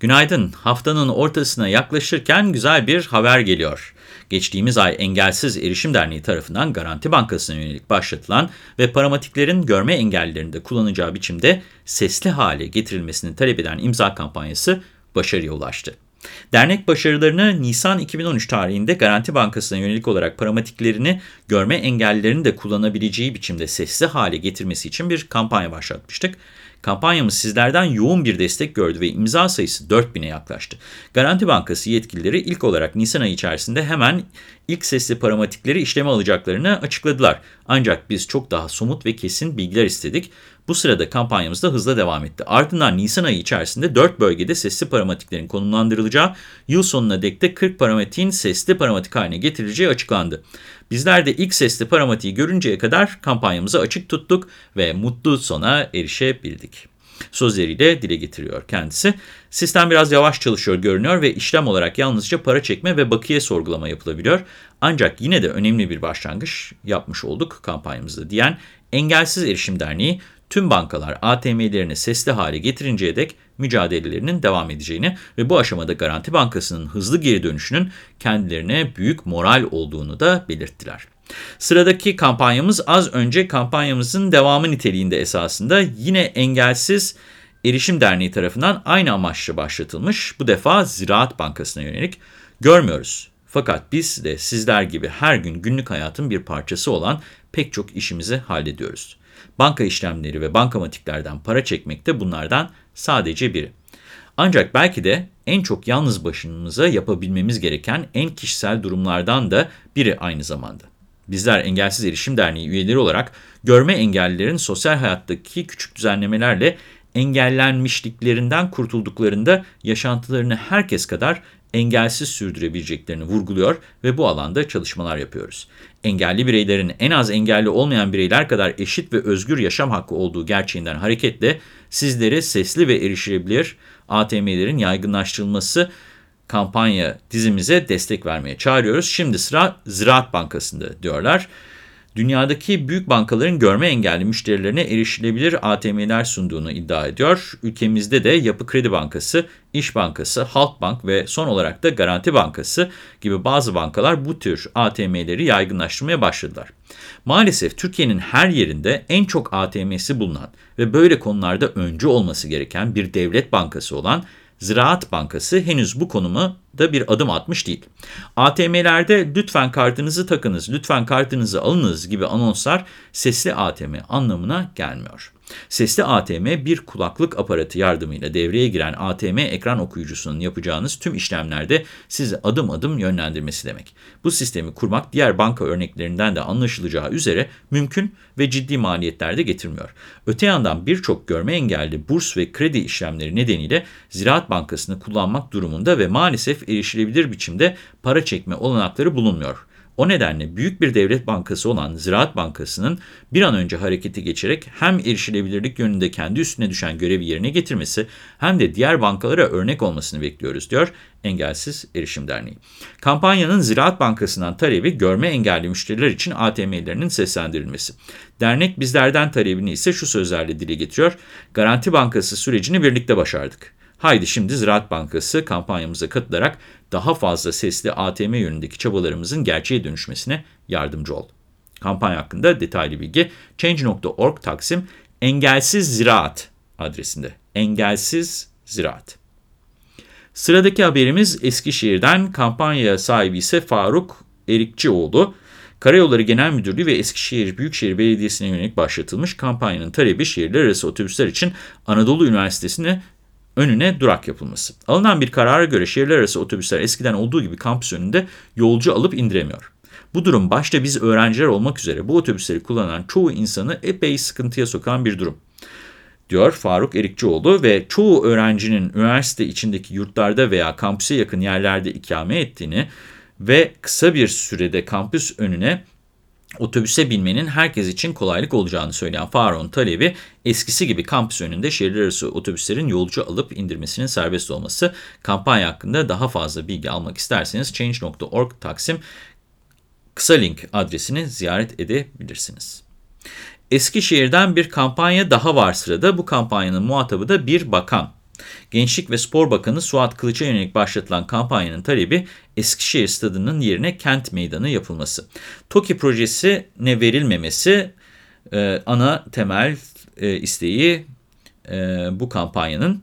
Günaydın. Haftanın ortasına yaklaşırken güzel bir haber geliyor. Geçtiğimiz ay Engelsiz Erişim Derneği tarafından Garanti Bankası'na yönelik başlatılan ve paramatiklerin görme engellilerinde de kullanacağı biçimde sesli hale getirilmesini talep eden imza kampanyası başarıya ulaştı. Dernek başarılarını Nisan 2013 tarihinde Garanti Bankası'na yönelik olarak paramatiklerini görme engellilerin de kullanabileceği biçimde sesli hale getirmesi için bir kampanya başlatmıştık. Kampanyamız sizlerden yoğun bir destek gördü ve imza sayısı 4000'e yaklaştı. Garanti Bankası yetkilileri ilk olarak Nisan ayı içerisinde hemen ilk sesli paramatikleri işleme alacaklarını açıkladılar. Ancak biz çok daha somut ve kesin bilgiler istedik. Bu sırada kampanyamız da hızla devam etti. Ardından Nisan ayı içerisinde 4 bölgede sesli paramatiklerin konumlandırılacağı, yıl sonuna dek de 40 paramatiğin sesli paramatik haline getirileceği açıklandı. Bizler de ilk sesli paramatiği görünceye kadar kampanyamızı açık tuttuk ve mutlu sona erişebildik sözleriyle dile getiriyor kendisi. Sistem biraz yavaş çalışıyor görünüyor ve işlem olarak yalnızca para çekme ve bakiye sorgulama yapılabiliyor. Ancak yine de önemli bir başlangıç yapmış olduk kampanyamızda diyen Engelsiz Erişim Derneği tüm bankalar ATM'lerini sesli hale getirinceye dek mücadelelerinin devam edeceğini ve bu aşamada Garanti Bankası'nın hızlı geri dönüşünün kendilerine büyük moral olduğunu da belirttiler. Sıradaki kampanyamız az önce kampanyamızın devamı niteliğinde esasında yine engelsiz Erişim Derneği tarafından aynı amaçla başlatılmış. Bu defa Ziraat Bankası'na yönelik görmüyoruz. Fakat biz de sizler gibi her gün günlük hayatın bir parçası olan pek çok işimizi hallediyoruz. Banka işlemleri ve bankamatiklerden para çekmek de bunlardan sadece biri. Ancak belki de en çok yalnız başımıza yapabilmemiz gereken en kişisel durumlardan da biri aynı zamanda. Bizler Engelsiz Erişim Derneği üyeleri olarak görme engellilerin sosyal hayattaki küçük düzenlemelerle engellenmişliklerinden kurtulduklarında yaşantılarını herkes kadar engelsiz sürdürebileceklerini vurguluyor ve bu alanda çalışmalar yapıyoruz. Engelli bireylerin en az engelli olmayan bireyler kadar eşit ve özgür yaşam hakkı olduğu gerçeğinden hareketle sizleri sesli ve erişilebilir ATM'lerin yaygınlaştırılması kampanya dizimize destek vermeye çağırıyoruz. Şimdi sıra Ziraat Bankası'nda diyorlar. Dünyadaki büyük bankaların görme engelli müşterilerine erişilebilir ATM'ler sunduğunu iddia ediyor. Ülkemizde de Yapı Kredi Bankası, İş Bankası, Halkbank ve son olarak da Garanti Bankası gibi bazı bankalar bu tür ATM'leri yaygınlaştırmaya başladılar. Maalesef Türkiye'nin her yerinde en çok ATM'si bulunan ve böyle konularda öncü olması gereken bir devlet bankası olan Ziraat Bankası henüz bu konuma da bir adım atmış değil. ATM'lerde lütfen kartınızı takınız, lütfen kartınızı alınız gibi anonslar sesli ATM anlamına gelmiyor. Sesli ATM bir kulaklık aparatı yardımıyla devreye giren ATM ekran okuyucusunun yapacağınız tüm işlemlerde sizi adım adım yönlendirmesi demek. Bu sistemi kurmak diğer banka örneklerinden de anlaşılacağı üzere mümkün ve ciddi maliyetler de getirmiyor. Öte yandan birçok görme engelli burs ve kredi işlemleri nedeniyle Ziraat Bankası'nı kullanmak durumunda ve maalesef erişilebilir biçimde para çekme olanakları bulunmuyor. O nedenle büyük bir devlet bankası olan Ziraat Bankası'nın bir an önce harekete geçerek hem erişilebilirlik yönünde kendi üstüne düşen görevi yerine getirmesi hem de diğer bankalara örnek olmasını bekliyoruz diyor Engelsiz Erişim Derneği. Kampanyanın Ziraat Bankası'ndan talebi görme engelli müşteriler için ATM'lerinin seslendirilmesi. Dernek bizlerden talebini ise şu sözlerle dile getiriyor. Garanti Bankası sürecini birlikte başardık. Haydi şimdi Ziraat Bankası kampanyamıza katılarak daha fazla sesli ATM yönündeki çabalarımızın gerçeğe dönüşmesine yardımcı ol. Kampanya hakkında detaylı bilgi Change.org Taksim Engelsiz Ziraat adresinde. Engelsiz Ziraat. Sıradaki haberimiz Eskişehir'den kampanya sahibi ise Faruk Erikçioğlu. Karayolları Genel Müdürlüğü ve Eskişehir Büyükşehir Belediyesi'ne yönelik başlatılmış kampanyanın talebi şehirler arası otobüsler için Anadolu Üniversitesi'ne önüne durak yapılması. Alınan bir karara göre şehirler arası otobüsler eskiden olduğu gibi kampüs önünde yolcu alıp indiremiyor. Bu durum başta biz öğrenciler olmak üzere bu otobüsleri kullanan çoğu insanı epey sıkıntıya sokan bir durum diyor Faruk Erikçioğlu ve çoğu öğrencinin üniversite içindeki yurtlarda veya kampüse yakın yerlerde ikame ettiğini ve kısa bir sürede kampüs önüne otobüse binmenin herkes için kolaylık olacağını söyleyen Faro'nun talebi eskisi gibi kampüs önünde şehirler arası otobüslerin yolcu alıp indirmesinin serbest olması. Kampanya hakkında daha fazla bilgi almak isterseniz change.org Taksim kısa link adresini ziyaret edebilirsiniz. Eskişehir'den bir kampanya daha var sırada. Bu kampanyanın muhatabı da bir bakan. Gençlik ve Spor Bakanı Suat Kılıç'a yönelik başlatılan kampanyanın talebi Eskişehir Stadı'nın yerine kent meydanı yapılması. TOKİ projesine verilmemesi e, ana temel e, isteği e, bu kampanyanın.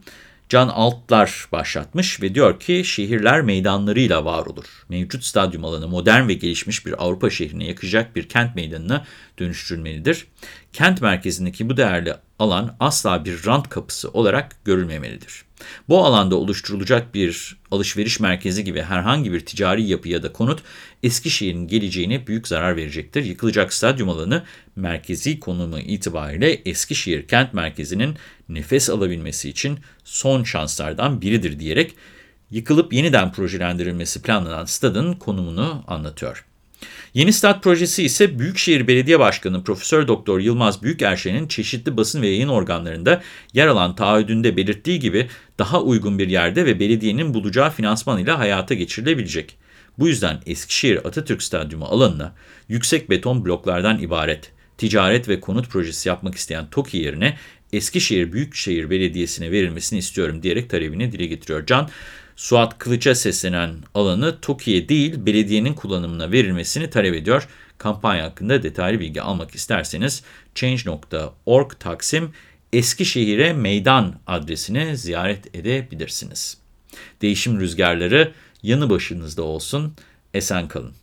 Can Altlar başlatmış ve diyor ki şehirler meydanlarıyla var olur. Mevcut stadyum alanı modern ve gelişmiş bir Avrupa şehrine yakacak bir kent meydanına dönüştürülmelidir. Kent merkezindeki bu değerli alan asla bir rant kapısı olarak görülmemelidir. Bu alanda oluşturulacak bir alışveriş merkezi gibi herhangi bir ticari yapı ya da konut Eskişehir'in geleceğine büyük zarar verecektir. Yıkılacak stadyum alanı merkezi konumu itibariyle Eskişehir kent merkezinin nefes alabilmesi için son şanslardan biridir diyerek yıkılıp yeniden projelendirilmesi planlanan stadın konumunu anlatıyor. Yeni stat projesi ise Büyükşehir Belediye Başkanı Profesör Doktor Yılmaz Büyükerşen'in çeşitli basın ve yayın organlarında yer alan taahhüdünde belirttiği gibi daha uygun bir yerde ve belediyenin bulacağı finansman ile hayata geçirilebilecek. Bu yüzden Eskişehir Atatürk Stadyumu alanına yüksek beton bloklardan ibaret ticaret ve konut projesi yapmak isteyen TOKİ yerine Eskişehir Büyükşehir Belediyesi'ne verilmesini istiyorum diyerek talebini dile getiriyor. Can, Suat Kılıç'a seslenen alanı TOKİ'ye değil belediyenin kullanımına verilmesini talep ediyor. Kampanya hakkında detaylı bilgi almak isterseniz change.org Taksim Eskişehir'e meydan adresini ziyaret edebilirsiniz. Değişim rüzgarları yanı başınızda olsun, esen kalın.